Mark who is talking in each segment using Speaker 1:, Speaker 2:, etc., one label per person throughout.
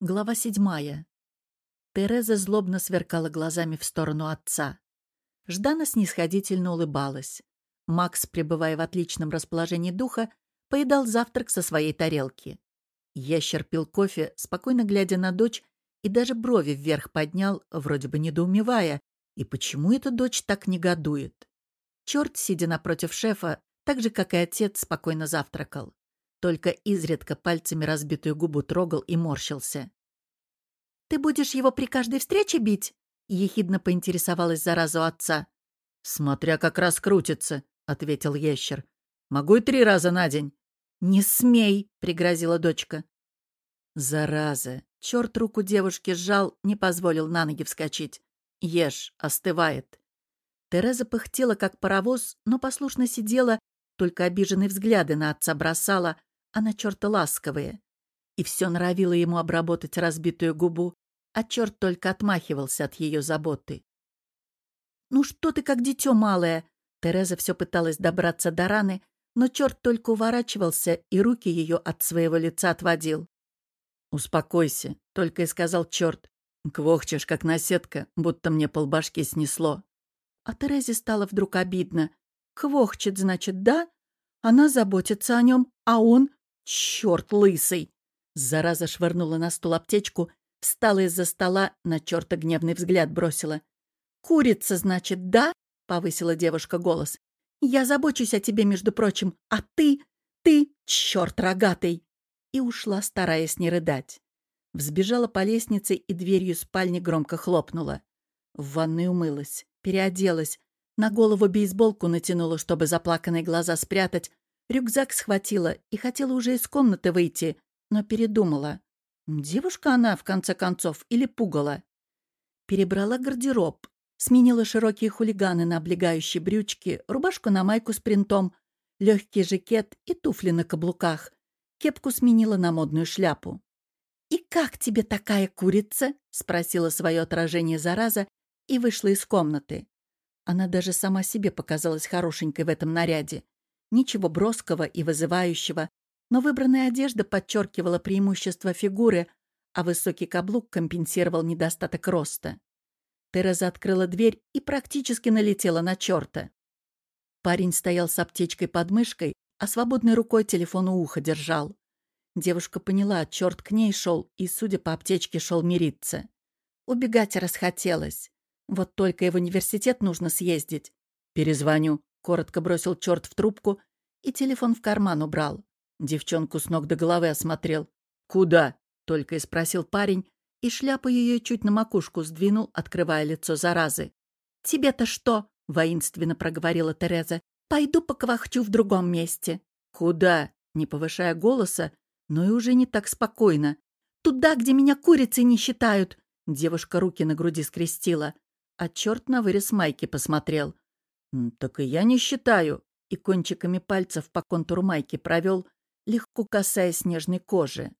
Speaker 1: Глава седьмая. Тереза злобно сверкала глазами в сторону отца. Ждана снисходительно улыбалась. Макс, пребывая в отличном расположении духа, поедал завтрак со своей тарелки. Ящер пил кофе, спокойно глядя на дочь, и даже брови вверх поднял, вроде бы недоумевая, и почему эта дочь так негодует. Черт, сидя напротив шефа, так же, как и отец, спокойно завтракал только изредка пальцами разбитую губу трогал и морщился. «Ты будешь его при каждой встрече бить?» — ехидно поинтересовалась заразу отца. «Смотря как раскрутится», — ответил ящер. «Могу и три раза на день». «Не смей!» — пригрозила дочка. «Зараза!» Черт руку девушки сжал, не позволил на ноги вскочить. «Ешь, остывает». Тереза пыхтела, как паровоз, но послушно сидела, только обиженные взгляды на отца бросала, она черта ласковая. И все норовила ему обработать разбитую губу, а черт только отмахивался от ее заботы. «Ну что ты как дитё малое?» Тереза все пыталась добраться до раны, но черт только уворачивался и руки ее от своего лица отводил. «Успокойся», — только и сказал черт. «Квохчешь, как наседка, будто мне полбашки снесло». А Терезе стало вдруг обидно. «Квохчет, значит, да? Она заботится о нем, а он Черт лысый! Зараза швырнула на стол аптечку, встала из-за стола, на черта гневный взгляд бросила. «Курица, значит, да?» — повысила девушка голос. «Я забочусь о тебе, между прочим, а ты... ты... черт рогатый!» И ушла, стараясь не рыдать. Взбежала по лестнице и дверью спальни громко хлопнула. В ванной умылась, переоделась, на голову бейсболку натянула, чтобы заплаканные глаза спрятать, Рюкзак схватила и хотела уже из комнаты выйти, но передумала. Девушка она, в конце концов, или пугала? Перебрала гардероб, сменила широкие хулиганы на облегающие брючки, рубашку на майку с принтом, легкий жакет и туфли на каблуках. Кепку сменила на модную шляпу. «И как тебе такая курица?» — спросила свое отражение зараза и вышла из комнаты. Она даже сама себе показалась хорошенькой в этом наряде. Ничего броского и вызывающего, но выбранная одежда подчеркивала преимущество фигуры, а высокий каблук компенсировал недостаток роста. Тереза открыла дверь и практически налетела на черта. Парень стоял с аптечкой под мышкой, а свободной рукой телефон у уха держал. Девушка поняла, черт к ней шел и, судя по аптечке, шел мириться. Убегать расхотелось. Вот только и в университет нужно съездить. Перезвоню. Коротко бросил черт в трубку и телефон в карман убрал. Девчонку с ног до головы осмотрел. «Куда?» — только и спросил парень, и шляпу ее чуть на макушку сдвинул, открывая лицо заразы. «Тебе-то что?» — воинственно проговорила Тереза. «Пойду поквахчу в другом месте». «Куда?» — не повышая голоса, но и уже не так спокойно. «Туда, где меня курицы не считают!» Девушка руки на груди скрестила, а черт на вырез майки посмотрел. «Так и я не считаю», и кончиками пальцев по контуру майки провел, легко касаясь нежной кожи.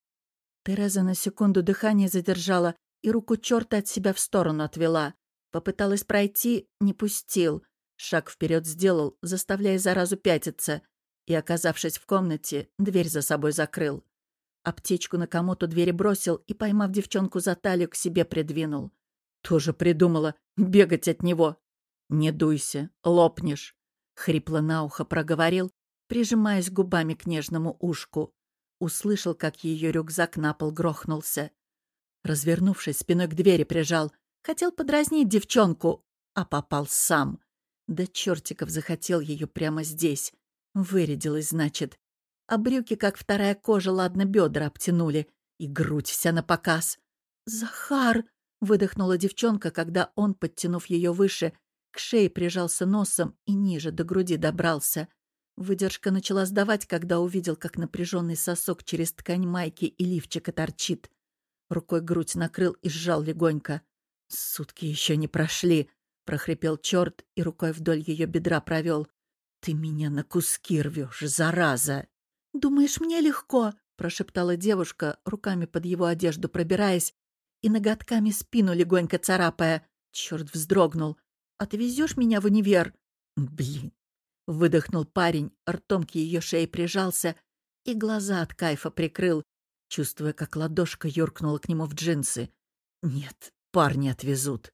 Speaker 1: Тереза на секунду дыхание задержала и руку черта от себя в сторону отвела. Попыталась пройти, не пустил. Шаг вперед сделал, заставляя заразу пятиться, и, оказавшись в комнате, дверь за собой закрыл. Аптечку на комод двери бросил и, поймав девчонку за талию, к себе придвинул. Тоже придумала бегать от него. «Не дуйся, лопнешь», — хрипло на ухо проговорил, прижимаясь губами к нежному ушку. Услышал, как ее рюкзак на пол грохнулся. Развернувшись, спиной к двери прижал. Хотел подразнить девчонку, а попал сам. Да чертиков захотел ее прямо здесь. Вырядилась, значит. А брюки, как вторая кожа, ладно, бедра обтянули. И грудь вся на показ. «Захар!» — выдохнула девчонка, когда он, подтянув ее выше, к шее прижался носом и ниже до груди добрался. Выдержка начала сдавать, когда увидел, как напряженный сосок через ткань майки и лифчика торчит. Рукой грудь накрыл и сжал легонько. «Сутки еще не прошли», — прохрипел черт и рукой вдоль ее бедра провел. «Ты меня на куски рвешь, зараза!» «Думаешь, мне легко?» — прошептала девушка, руками под его одежду пробираясь и ноготками спину легонько царапая. Черт вздрогнул. Отвезешь меня в универ?» «Блин!» — выдохнул парень, ртом к ее шее прижался и глаза от кайфа прикрыл. чувствуя, как ладошка юркнула к нему в джинсы. Нет, парни отвезут.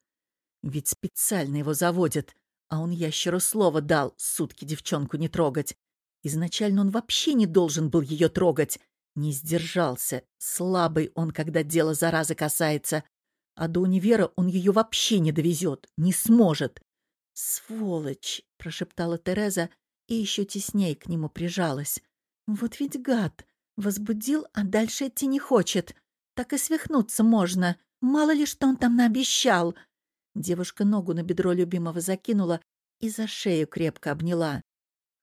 Speaker 1: Ведь специально его заводят, а он ящеру слово дал сутки девчонку не трогать. Изначально он вообще не должен был ее трогать. Не сдержался. Слабый он, когда дело заразы касается. А до универа он ее вообще не довезет, не сможет. «Сволочь!» — прошептала Тереза и еще тесней к нему прижалась. «Вот ведь гад! Возбудил, а дальше идти не хочет. Так и свихнуться можно. Мало ли, что он там наобещал!» Девушка ногу на бедро любимого закинула и за шею крепко обняла.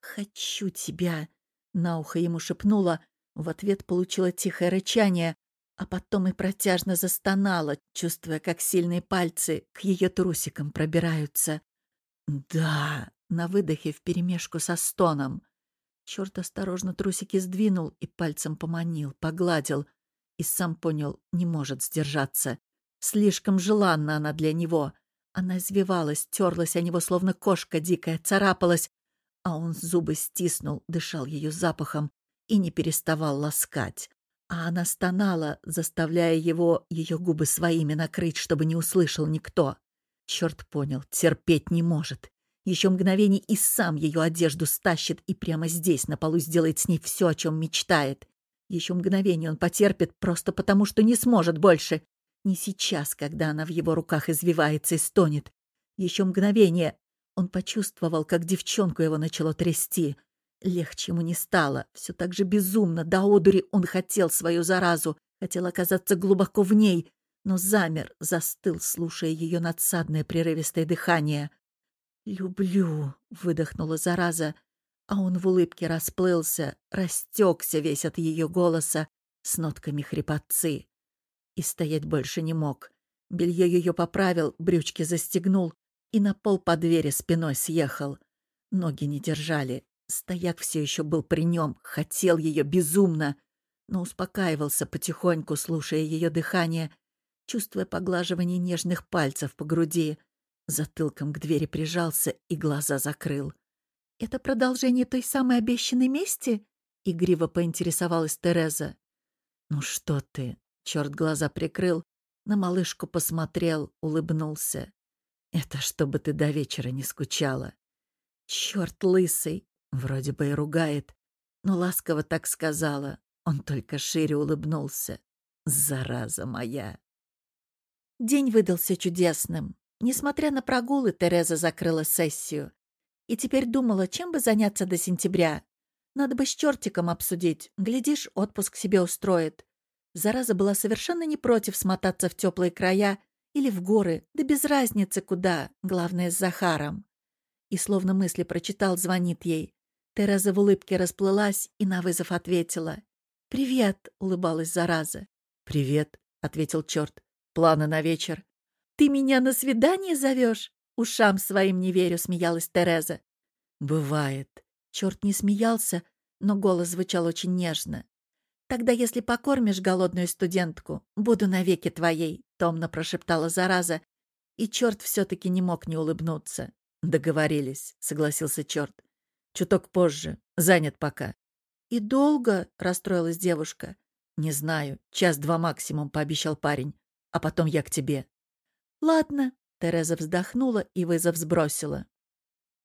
Speaker 1: «Хочу тебя!» — на ухо ему шепнула. В ответ получила тихое рычание, а потом и протяжно застонала, чувствуя, как сильные пальцы к ее трусикам пробираются. «Да!» — на выдохе вперемешку со стоном. Черт осторожно трусики сдвинул и пальцем поманил, погладил. И сам понял, не может сдержаться. Слишком желанна она для него. Она извивалась, терлась о него, словно кошка дикая, царапалась, а он зубы стиснул, дышал ее запахом и не переставал ласкать. А она стонала, заставляя его, ее губы своими накрыть, чтобы не услышал никто. Черт понял, терпеть не может. Еще мгновение и сам ее одежду стащит и прямо здесь, на полу, сделает с ней все, о чем мечтает. Еще мгновение он потерпит просто потому, что не сможет больше. Не сейчас, когда она в его руках извивается и стонет. Еще мгновение. Он почувствовал, как девчонку его начало трясти. Легче ему не стало. Все так же безумно, до одури он хотел свою заразу, хотел оказаться глубоко в ней, но замер, застыл, слушая ее надсадное прерывистое дыхание. «Люблю», — выдохнула зараза, а он в улыбке расплылся, растекся весь от ее голоса с нотками хрипотцы. И стоять больше не мог. Белье ее поправил, брючки застегнул и на пол по двери спиной съехал. Ноги не держали. Стояк все еще был при нем, хотел ее безумно, но успокаивался потихоньку, слушая ее дыхание чувствуя поглаживание нежных пальцев по груди. Затылком к двери прижался и глаза закрыл. «Это продолжение той самой обещанной мести?» — игриво поинтересовалась Тереза. «Ну что ты?» — черт глаза прикрыл, на малышку посмотрел, улыбнулся. «Это чтобы ты до вечера не скучала». «Черт лысый!» — вроде бы и ругает, но ласково так сказала. Он только шире улыбнулся. «Зараза моя!» День выдался чудесным. Несмотря на прогулы, Тереза закрыла сессию. И теперь думала, чем бы заняться до сентября. Надо бы с чертиком обсудить. Глядишь, отпуск себе устроит. Зараза была совершенно не против смотаться в теплые края или в горы, да без разницы куда, главное, с Захаром. И словно мысли прочитал, звонит ей. Тереза в улыбке расплылась и на вызов ответила. «Привет», — улыбалась Зараза. «Привет», — ответил черт. Планы на вечер. «Ты меня на свидание зовешь?» Ушам своим не верю, смеялась Тереза. «Бывает». Черт не смеялся, но голос звучал очень нежно. «Тогда, если покормишь голодную студентку, буду навеки твоей», — томно прошептала зараза, и черт все-таки не мог не улыбнуться. «Договорились», — согласился черт. «Чуток позже. Занят пока». «И долго?» — расстроилась девушка. «Не знаю. Час-два максимум», — пообещал парень а потом я к тебе». «Ладно», — Тереза вздохнула и вызов сбросила.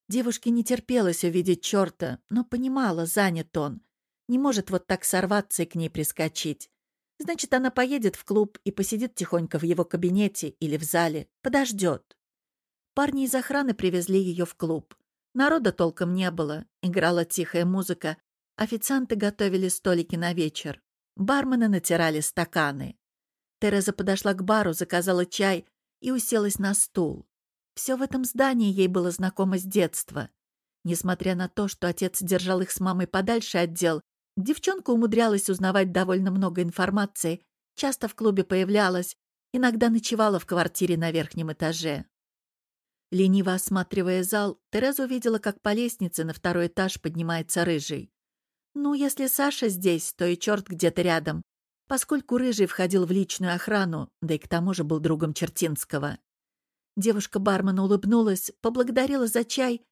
Speaker 1: Девушке не терпелось увидеть черта, но понимала, занят он. Не может вот так сорваться и к ней прискочить. Значит, она поедет в клуб и посидит тихонько в его кабинете или в зале, подождет. Парни из охраны привезли ее в клуб. Народа толком не было, играла тихая музыка, официанты готовили столики на вечер, бармены натирали стаканы. Тереза подошла к бару, заказала чай и уселась на стул. Все в этом здании ей было знакомо с детства. Несмотря на то, что отец держал их с мамой подальше от дел, девчонка умудрялась узнавать довольно много информации, часто в клубе появлялась, иногда ночевала в квартире на верхнем этаже. Лениво осматривая зал, Тереза увидела, как по лестнице на второй этаж поднимается рыжий. Ну, если Саша здесь, то и черт где-то рядом поскольку Рыжий входил в личную охрану, да и к тому же был другом Чертинского. Девушка-бармен улыбнулась, поблагодарила за чай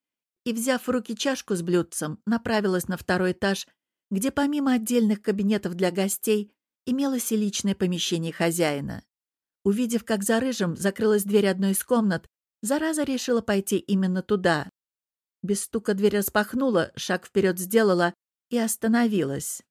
Speaker 1: и, взяв в руки чашку с блюдцем, направилась на второй этаж, где помимо отдельных кабинетов для гостей имелось и личное помещение хозяина. Увидев, как за рыжим закрылась дверь одной из комнат, зараза решила пойти именно туда. Без стука дверь распахнула, шаг вперед сделала и остановилась.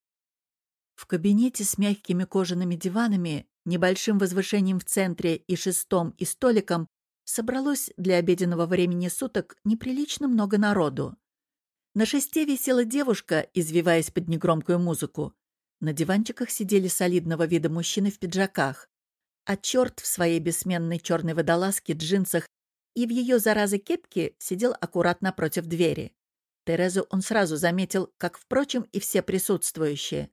Speaker 1: В кабинете с мягкими кожаными диванами, небольшим возвышением в центре и шестом и столиком собралось для обеденного времени суток неприлично много народу. На шесте висела девушка, извиваясь под негромкую музыку. На диванчиках сидели солидного вида мужчины в пиджаках. А черт в своей бессменной черной водолазке, джинсах и в ее заразы кепке сидел аккуратно против двери. Терезу он сразу заметил, как, впрочем, и все присутствующие.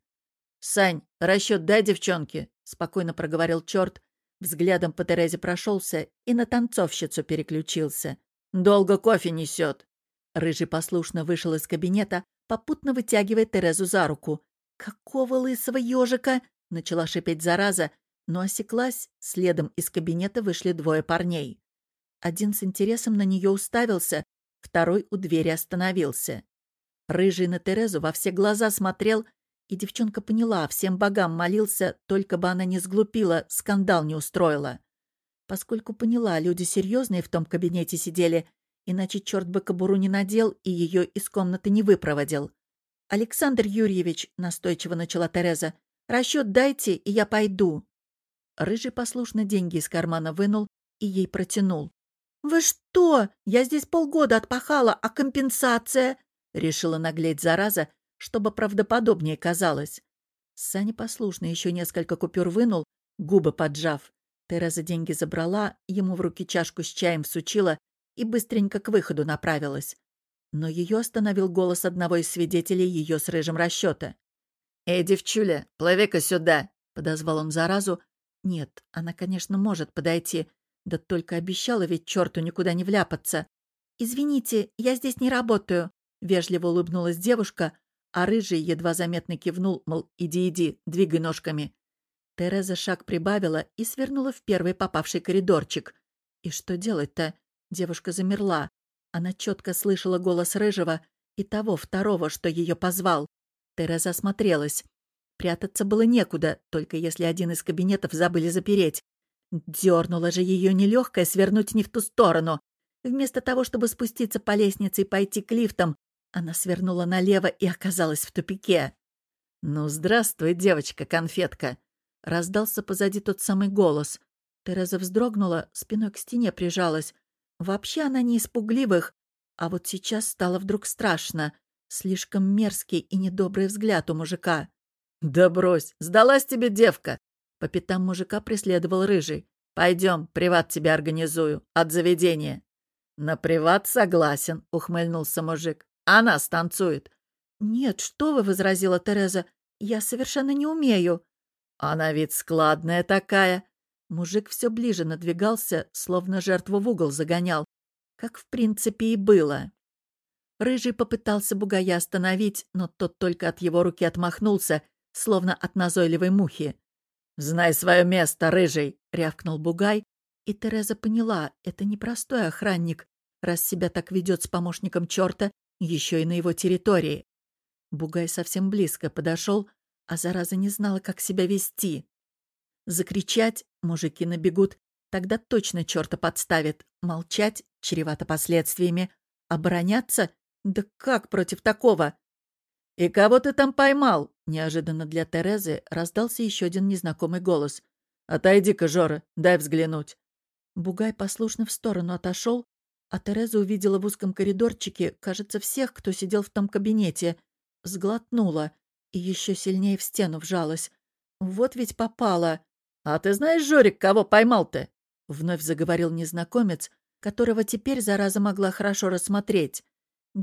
Speaker 1: «Сань, расчет дай девчонке», — спокойно проговорил черт, взглядом по Терезе прошелся и на танцовщицу переключился. «Долго кофе несет». Рыжий послушно вышел из кабинета, попутно вытягивая Терезу за руку. «Какого лысого ежика?» — начала шипеть зараза, но осеклась, следом из кабинета вышли двое парней. Один с интересом на нее уставился, второй у двери остановился. Рыжий на Терезу во все глаза смотрел, и девчонка поняла, всем богам молился, только бы она не сглупила, скандал не устроила. Поскольку поняла, люди серьезные в том кабинете сидели, иначе черт бы кобуру не надел и ее из комнаты не выпроводил. «Александр Юрьевич», — настойчиво начала Тереза, — «расчет дайте, и я пойду». Рыжий послушно деньги из кармана вынул и ей протянул. «Вы что? Я здесь полгода отпахала, а компенсация?» Решила наглеть зараза, чтобы правдоподобнее казалось. Саня послушно еще несколько купюр вынул, губы поджав. Тереза деньги забрала, ему в руки чашку с чаем всучила и быстренько к выходу направилась. Но ее остановил голос одного из свидетелей ее с рыжим расчета. «Эй, девчуля, плыви-ка сюда!» — подозвал он заразу. Нет, она, конечно, может подойти, да только обещала ведь черту никуда не вляпаться. «Извините, я здесь не работаю», — вежливо улыбнулась девушка, а рыжий едва заметно кивнул, мол, иди, иди, двигай ножками. Тереза шаг прибавила и свернула в первый попавший коридорчик. И что делать-то? Девушка замерла. Она четко слышала голос рыжего и того второго, что ее позвал. Тереза осмотрелась. Прятаться было некуда, только если один из кабинетов забыли запереть. Дернула же ее нелегкая свернуть не в ту сторону. Вместо того, чтобы спуститься по лестнице и пойти к лифтам, она свернула налево и оказалась в тупике. «Ну, здравствуй, девочка-конфетка!» Раздался позади тот самый голос. Тереза вздрогнула, спиной к стене прижалась. Вообще она не испугливых, а вот сейчас стало вдруг страшно. Слишком мерзкий и недобрый взгляд у мужика. «Да брось! Сдалась тебе девка!» По пятам мужика преследовал рыжий. «Пойдем, приват тебя организую. От заведения». «На приват согласен», — ухмыльнулся мужик. Она станцует. «Нет, что вы», — возразила Тереза. «Я совершенно не умею». «Она ведь складная такая». Мужик все ближе надвигался, словно жертву в угол загонял. Как в принципе и было. Рыжий попытался бугая остановить, но тот только от его руки отмахнулся, словно от назойливой мухи. «Знай свое место, рыжий!» — рявкнул бугай, и Тереза поняла, это непростой охранник, раз себя так ведет с помощником черта еще и на его территории. Бугай совсем близко подошел, а зараза не знала, как себя вести. Закричать мужики набегут, тогда точно черта подставит. Молчать чревато последствиями. Обороняться? Да как против такого? «И кого ты там поймал?» Неожиданно для Терезы раздался еще один незнакомый голос. «Отойди-ка, Жора, дай взглянуть». Бугай послушно в сторону отошел, а Тереза увидела в узком коридорчике, кажется, всех, кто сидел в том кабинете. Сглотнула и еще сильнее в стену вжалась. Вот ведь попала. «А ты знаешь, Жорик, кого поймал-то?» Вновь заговорил незнакомец, которого теперь зараза могла хорошо рассмотреть.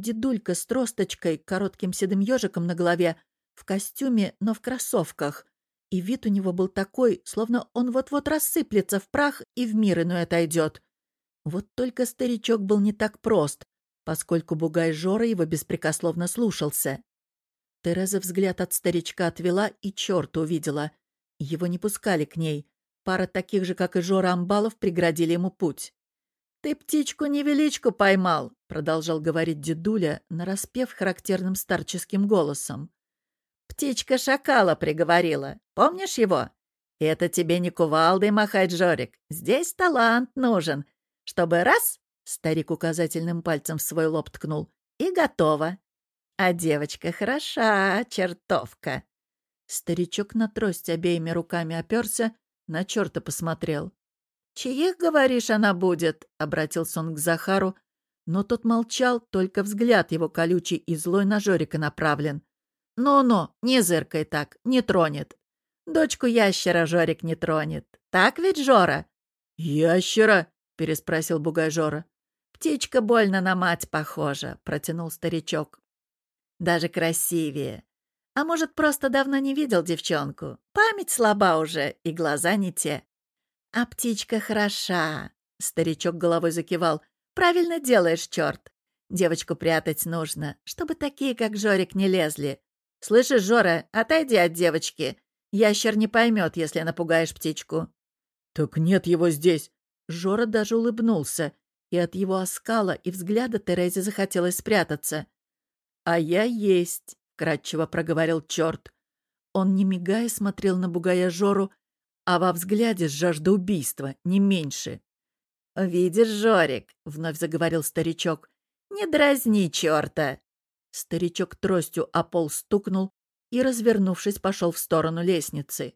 Speaker 1: Дедулька с тросточкой, коротким седым ежиком на голове, в костюме, но в кроссовках. И вид у него был такой, словно он вот-вот рассыплется в прах и в мир иной отойдет. Вот только старичок был не так прост, поскольку бугай Жора его беспрекословно слушался. Тереза взгляд от старичка отвела и черт увидела. Его не пускали к ней. Пара таких же, как и Жора Амбалов, преградили ему путь. «Ты птичку-невеличку поймал», — продолжал говорить дедуля, нараспев характерным старческим голосом. Птичка шакала приговорила. Помнишь его? Это тебе не кувалдой махать, Жорик. Здесь талант нужен. Чтобы раз, старик указательным пальцем в свой лоб ткнул, и готово. А девочка хороша, чертовка. Старичок на трость обеими руками оперся, на черта посмотрел. «Чьих, говоришь, она будет?» — обратился он к Захару, но тот молчал, только взгляд его колючий и злой на Жорика направлен. «Ну-ну, не зыркай так, не тронет. Дочку ящера Жорик не тронет. Так ведь, Жора?»
Speaker 2: «Ящера?» — переспросил
Speaker 1: бугай Жора. «Птичка больно на мать похожа», — протянул старичок. «Даже красивее. А может, просто давно не видел девчонку? Память слаба уже, и глаза не те. А птичка хороша», — старичок головой закивал. «Правильно делаешь, черт. Девочку прятать нужно, чтобы такие, как Жорик, не лезли. Слышишь, Жора, отойди от девочки. Ящер не поймет, если напугаешь птичку».
Speaker 2: «Так нет его здесь».
Speaker 1: Жора даже улыбнулся, и от его оскала и взгляда Терезе захотелось спрятаться. «А я есть», — кратчево проговорил черт. Он, не мигая, смотрел на бугая Жору, а во взгляде жажда убийства, не меньше. «Видишь, Жорик», — вновь заговорил старичок, — «не дразни черта». Старичок тростью о пол стукнул и, развернувшись, пошел в сторону лестницы.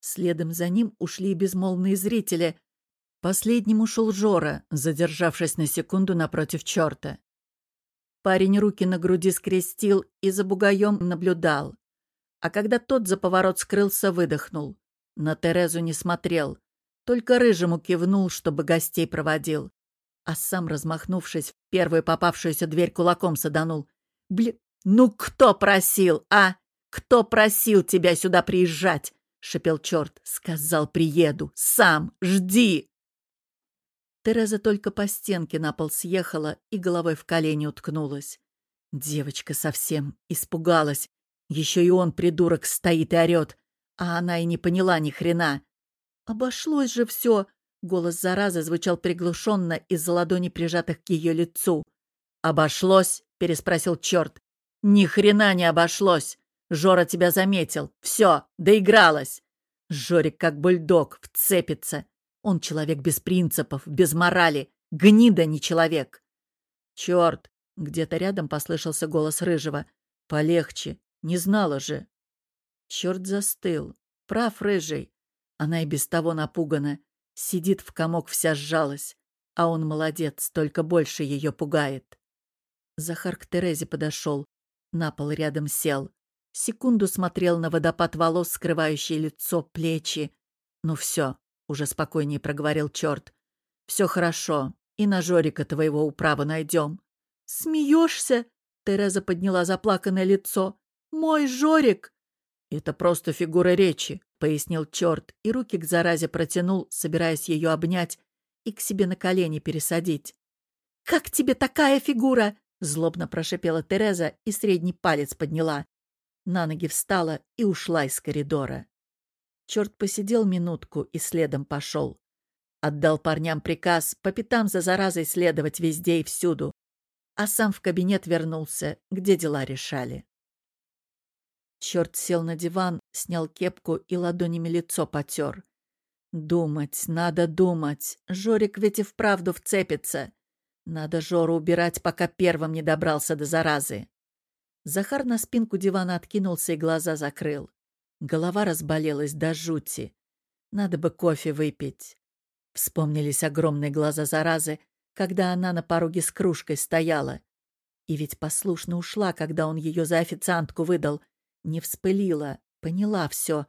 Speaker 1: Следом за ним ушли безмолвные зрители. Последним ушел Жора, задержавшись на секунду напротив черта. Парень руки на груди скрестил и за бугаем наблюдал. А когда тот за поворот скрылся, выдохнул. На Терезу не смотрел, только рыжему кивнул, чтобы гостей проводил. А сам, размахнувшись, в первую попавшуюся дверь кулаком саданул. «Бля... Ну кто просил, а? Кто просил тебя сюда приезжать?» — шепел черт. «Сказал, приеду. Сам. Жди!» Тереза только по стенке на пол съехала и головой в колени уткнулась. Девочка совсем испугалась. Еще и он, придурок, стоит и орет. А она и не поняла ни хрена. «Обошлось же все!» — голос заразы звучал приглушенно из-за ладони прижатых к ее лицу. «Обошлось?» — переспросил черт. «Ни хрена не обошлось! Жора тебя заметил. Все, доигралась!» Жорик, как бульдог, вцепится. Он человек без принципов, без морали. Гнида не человек. «Черт!» — где-то рядом послышался голос Рыжего. «Полегче. Не знала же». Черт застыл. Прав Рыжий. Она и без того напугана. Сидит в комок, вся сжалась. А он молодец, только больше ее пугает. Захар к Терезе подошел. На пол рядом сел. Секунду смотрел на водопад волос, скрывающий лицо, плечи. «Ну все», — уже спокойнее проговорил черт. «Все хорошо, и на Жорика твоего управа найдем». «Смеешься?» — Тереза подняла заплаканное лицо. «Мой Жорик!» «Это просто фигура речи», — пояснил черт, и руки к заразе протянул, собираясь ее обнять и к себе на колени пересадить. «Как тебе такая фигура?» — злобно прошипела Тереза и средний палец подняла. На ноги встала и ушла из коридора. Черт посидел минутку и следом пошел. Отдал парням приказ по пятам за заразой следовать везде и всюду, а сам в кабинет вернулся, где дела решали. Черт сел на диван, снял кепку и ладонями лицо потер. Думать, надо думать. Жорик ведь и вправду вцепится. Надо Жору убирать, пока первым не добрался до заразы. Захар на спинку дивана откинулся и глаза закрыл. Голова разболелась до жути. Надо бы кофе выпить. Вспомнились огромные глаза заразы, когда она на пороге с кружкой стояла. И ведь послушно ушла, когда он ее за официантку выдал. Не вспылила, поняла все.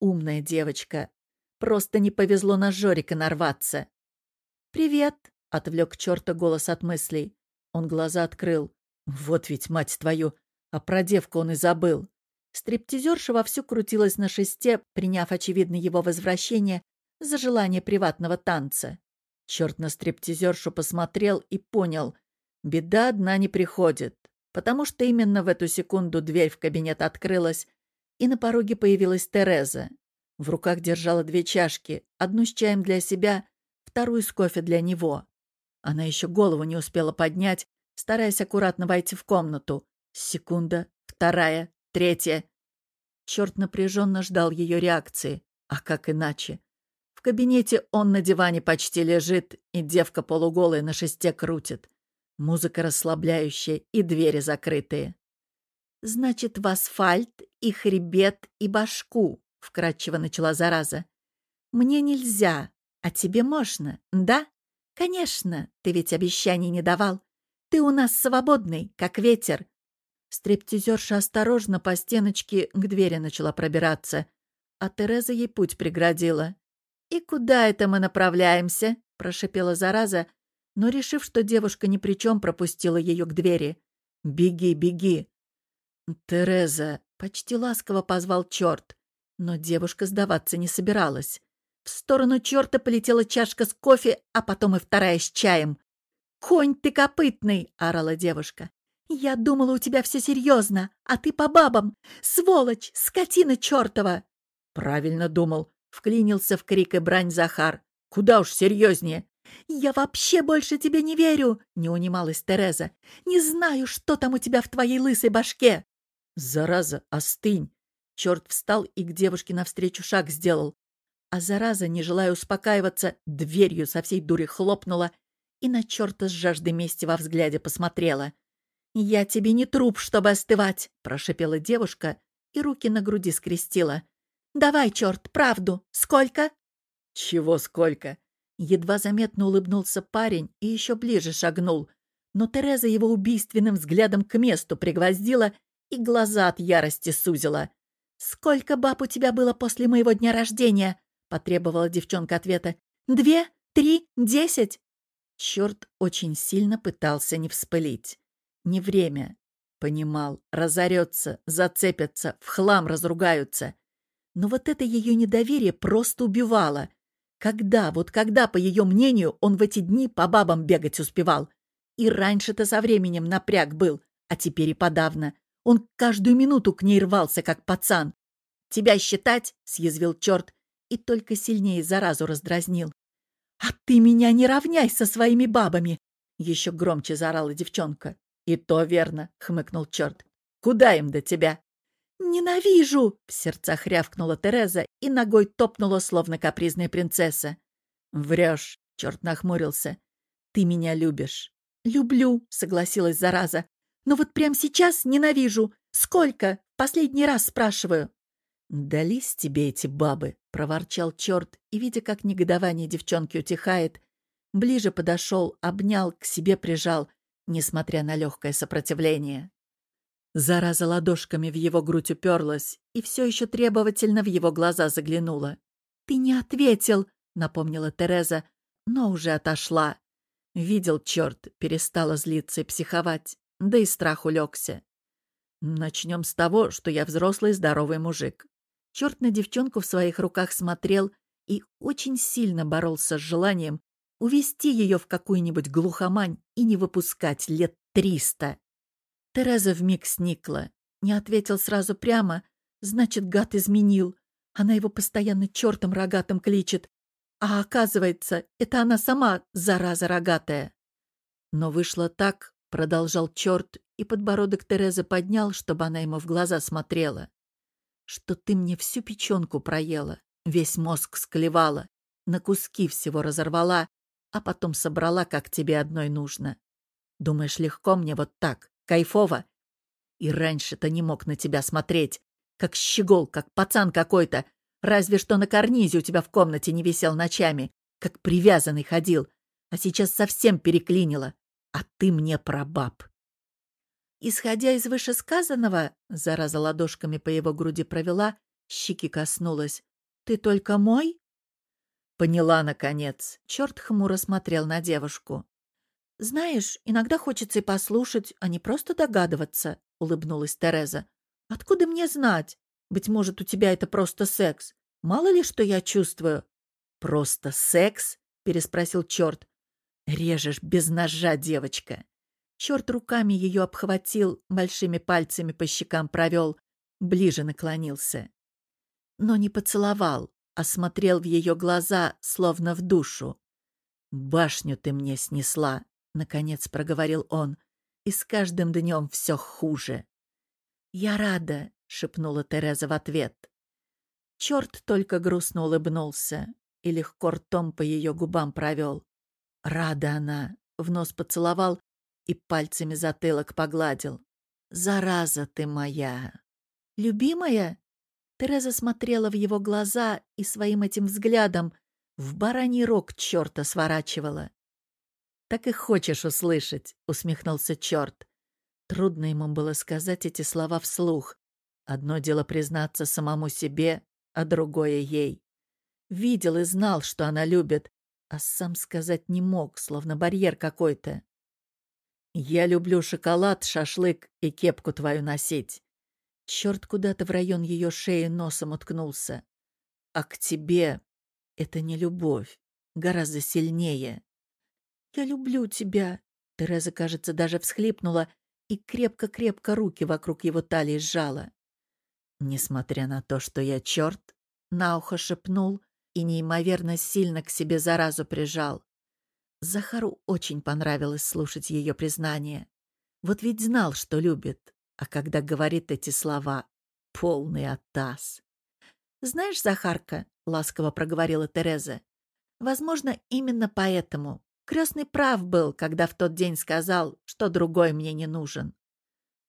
Speaker 1: Умная девочка. Просто не повезло на Жорика нарваться. «Привет!» — отвлек черта голос от мыслей. Он глаза открыл. «Вот ведь, мать твою, а про девку он и забыл. Стриптизерша вовсю крутилась на шесте, приняв, очевидно, его возвращение за желание приватного танца. Черт на стриптизершу посмотрел и понял. Беда одна не приходит, потому что именно в эту секунду дверь в кабинет открылась, и на пороге появилась Тереза. В руках держала две чашки, одну с чаем для себя, вторую с кофе для него. Она еще голову не успела поднять, стараясь аккуратно войти в комнату, Секунда, вторая, третья. Черт напряженно ждал ее реакции. А как иначе? В кабинете он на диване почти лежит, и девка полуголая на шесте крутит. Музыка расслабляющая и двери закрытые. «Значит, в асфальт и хребет и башку», — вкратчиво начала зараза. «Мне нельзя, а тебе можно, да? Конечно, ты ведь обещаний не давал. Ты у нас свободный, как ветер». Стриптизерша осторожно по стеночке к двери начала пробираться, а Тереза ей путь преградила. «И куда это мы направляемся?» — прошипела зараза, но, решив, что девушка ни при чем, пропустила ее к двери. «Беги, беги!» «Тереза!» — почти ласково позвал черт. Но девушка сдаваться не собиралась. В сторону черта полетела чашка с кофе, а потом и вторая с чаем. «Конь ты копытный!» — орала девушка. «Я думала, у тебя все серьезно, а ты по бабам! Сволочь! Скотина чертова!»
Speaker 2: «Правильно думал!» — вклинился в крик и брань Захар. «Куда уж серьезнее!»
Speaker 1: «Я вообще больше тебе не верю!» — не унималась Тереза. «Не знаю, что там у тебя в твоей лысой башке!»
Speaker 2: «Зараза, остынь!» Черт встал и к девушке навстречу шаг сделал. А зараза, не желая успокаиваться, дверью со всей дури хлопнула и на черта с жаждой мести во взгляде посмотрела.
Speaker 1: «Я тебе не труп, чтобы остывать!» — прошипела девушка и руки на груди скрестила. «Давай, черт, правду! Сколько?»
Speaker 2: «Чего сколько?»
Speaker 1: Едва заметно улыбнулся парень и еще ближе шагнул. Но Тереза его убийственным взглядом к месту пригвоздила и глаза от ярости сузила. «Сколько баб у тебя было после моего дня рождения?» — потребовала девчонка ответа. «Две? Три? Десять?» Черт очень сильно пытался не вспылить. Не время. Понимал, разорется, зацепятся, в хлам разругаются. Но вот это ее недоверие просто убивало. Когда, вот когда, по ее мнению, он в эти дни по бабам бегать успевал? И раньше-то со временем напряг был, а теперь и подавно. Он каждую минуту к ней рвался, как пацан. «Тебя считать?» — съязвил черт и только сильнее заразу раздразнил. «А ты меня не равняй со своими бабами!» — еще громче заорала девчонка. «И то верно!» — хмыкнул черт. «Куда им до тебя?» «Ненавижу!» — в сердцах рявкнула Тереза и ногой топнула, словно капризная принцесса. «Врешь!» — черт нахмурился. «Ты меня любишь». «Люблю», — согласилась зараза. «Но вот прямо сейчас ненавижу. Сколько? Последний раз спрашиваю». «Дались тебе эти бабы!» — проворчал черт, и, видя, как негодование девчонки утихает, ближе подошел, обнял, к себе прижал, несмотря на легкое сопротивление. Зараза ладошками в его грудь уперлась и все еще требовательно в его глаза заглянула. «Ты не ответил!» — напомнила Тереза, но уже отошла. Видел черт, перестала злиться и психовать, да и страх улегся. Начнем с того, что я взрослый здоровый мужик. Черт на девчонку в своих руках смотрел и очень сильно боролся с желанием увести ее в какую-нибудь глухомань и не выпускать лет триста. Тереза вмиг сникла. Не ответил сразу прямо. Значит, гад изменил. Она его постоянно чертом рогатым кличет. А оказывается, это она сама, зараза рогатая. Но вышло так, продолжал черт, и подбородок Терезы поднял, чтобы она ему в глаза смотрела. Что ты мне всю печенку проела, весь мозг склевала, на куски всего разорвала, а потом собрала, как тебе одной нужно. Думаешь, легко мне вот так? Кайфово. И раньше-то не мог на тебя смотреть. Как щегол, как пацан какой-то. Разве что на карнизе у тебя в комнате не висел ночами. Как привязанный ходил. А сейчас совсем переклинило. А ты мне про баб. Исходя из вышесказанного, зараза ладошками по его груди провела, щеки коснулась. Ты только мой? Поняла, наконец. Черт хмуро смотрел на девушку. «Знаешь, иногда хочется и послушать, а не просто догадываться», — улыбнулась Тереза. «Откуда мне знать? Быть может, у тебя это просто секс. Мало ли, что я чувствую». «Просто секс?» — переспросил черт. «Режешь без ножа, девочка». Черт руками ее обхватил, большими пальцами по щекам провел, ближе наклонился. Но не поцеловал, а смотрел в ее глаза, словно в душу. «Башню ты мне снесла», — наконец проговорил он, — «и с каждым днем все хуже». «Я рада», — шепнула Тереза в ответ. Черт только грустно улыбнулся и легко ртом по ее губам провел. Рада она, в нос поцеловал и пальцами затылок погладил. «Зараза ты моя!» «Любимая?» Тереза смотрела в его глаза и своим этим взглядом в бараний рог черта сворачивала. «Так и хочешь услышать», — усмехнулся черт. Трудно ему было сказать эти слова вслух. Одно дело признаться самому себе, а другое ей. Видел и знал, что она любит, а сам сказать не мог, словно барьер какой-то. «Я люблю шоколад, шашлык и кепку твою носить». Черт куда-то в район ее шеи носом уткнулся. «А к тебе это не любовь, гораздо сильнее». «Я люблю тебя», — Тереза, кажется, даже всхлипнула и крепко-крепко руки вокруг его талии сжала. Несмотря на то, что я черт, на ухо шепнул и неимоверно сильно к себе заразу прижал. Захару очень понравилось слушать ее признание. Вот ведь знал, что любит, а когда говорит эти слова, полный оттас. «Знаешь, Захарка», — ласково проговорила Тереза, «возможно, именно поэтому крестный прав был, когда в тот день сказал, что другой мне не нужен.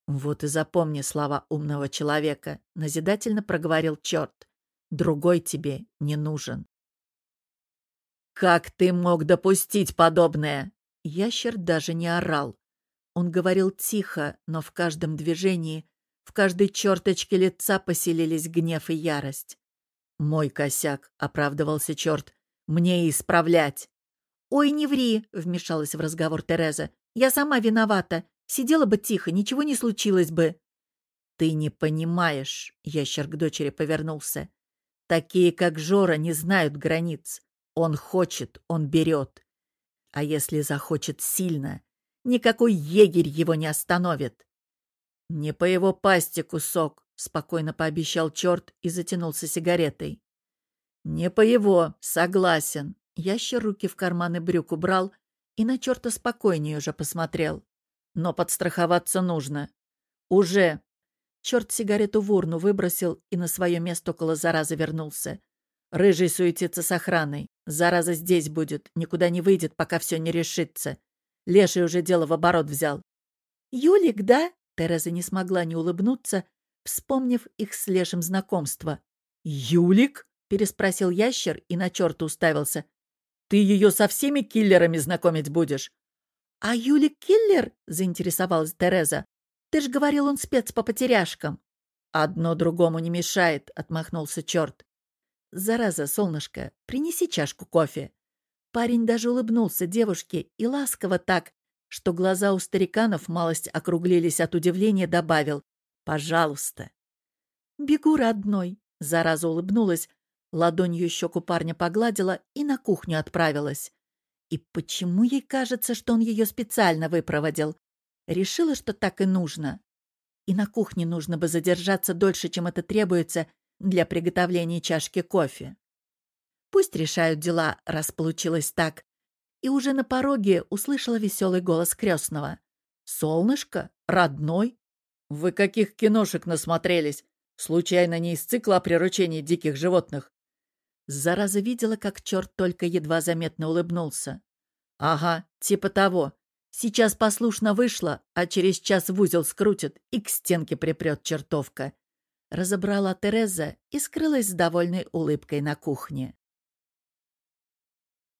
Speaker 1: «Вот и запомни слова умного человека», — назидательно проговорил черт. «Другой тебе не нужен». «Как ты мог допустить подобное?» Ящер даже не орал. Он говорил тихо, но в каждом движении, в каждой черточке лица поселились гнев и ярость. «Мой косяк», — оправдывался черт, — «мне исправлять». «Ой, не ври», — вмешалась в разговор Тереза. «Я сама виновата. Сидела бы тихо, ничего не случилось бы. «Ты не понимаешь», — ящер к дочери повернулся. «Такие, как Жора, не знают границ. Он хочет, он берет. А если захочет сильно, никакой егерь его не остановит». «Не по его пасти кусок», — спокойно пообещал черт и затянулся сигаретой. «Не по его, согласен». Ящер руки в карманы брюк убрал и на черта спокойнее уже посмотрел. Но подстраховаться нужно. Уже. Черт сигарету в урну выбросил и на свое место около заразы вернулся. Рыжий суетится с охраной. Зараза здесь будет, никуда не выйдет, пока все не решится. Леший уже дело в оборот взял. «Юлик, да?» Тереза не смогла не улыбнуться, вспомнив их с Лешим знакомство. «Юлик?» — переспросил ящер и на черта уставился. «Ты ее со всеми киллерами знакомить будешь? «А Юли Киллер?» — заинтересовалась Тереза. «Ты ж говорил, он спец по потеряшкам». «Одно другому не мешает», — отмахнулся черт. «Зараза, солнышко, принеси чашку кофе». Парень даже улыбнулся девушке и ласково так, что глаза у стариканов малость округлились от удивления, добавил «Пожалуйста». «Бегу, родной», — зараза улыбнулась, ладонью щеку парня погладила и на кухню отправилась. И почему ей кажется, что он ее специально выпроводил? Решила, что так и нужно. И на кухне нужно бы задержаться дольше, чем это требуется для приготовления чашки кофе. Пусть решают дела, раз получилось так. И уже на пороге услышала веселый голос крестного. «Солнышко? Родной? Вы каких киношек насмотрелись? Случайно не из цикла о приручении диких животных? Зараза видела, как черт только едва заметно улыбнулся. «Ага, типа того. Сейчас послушно вышла, а через час в узел скрутит и к стенке припрет чертовка». Разобрала Тереза и скрылась с довольной улыбкой на кухне.